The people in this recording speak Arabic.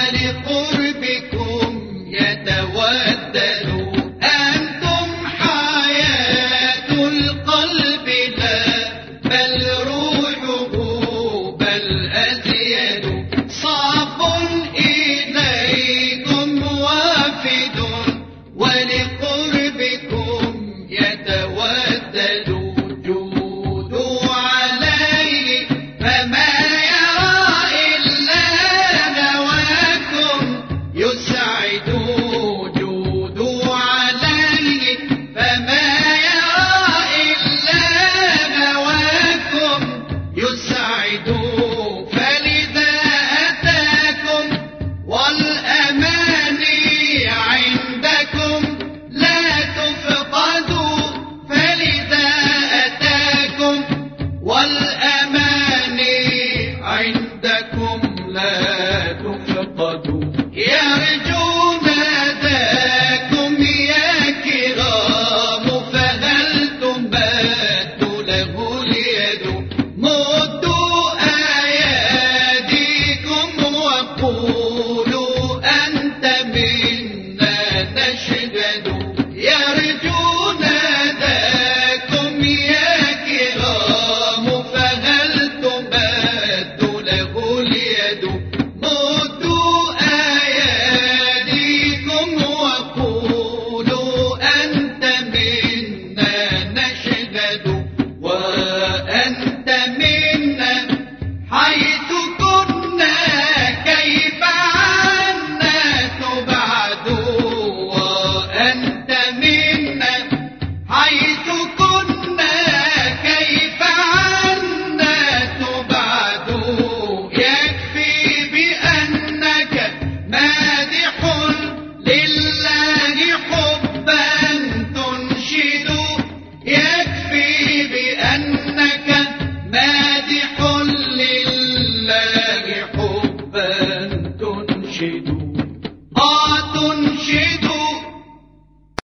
خالق الخطة يا رجولتكم يا كرام فهل تنبت له اليد. مدوا أياديكم وقوم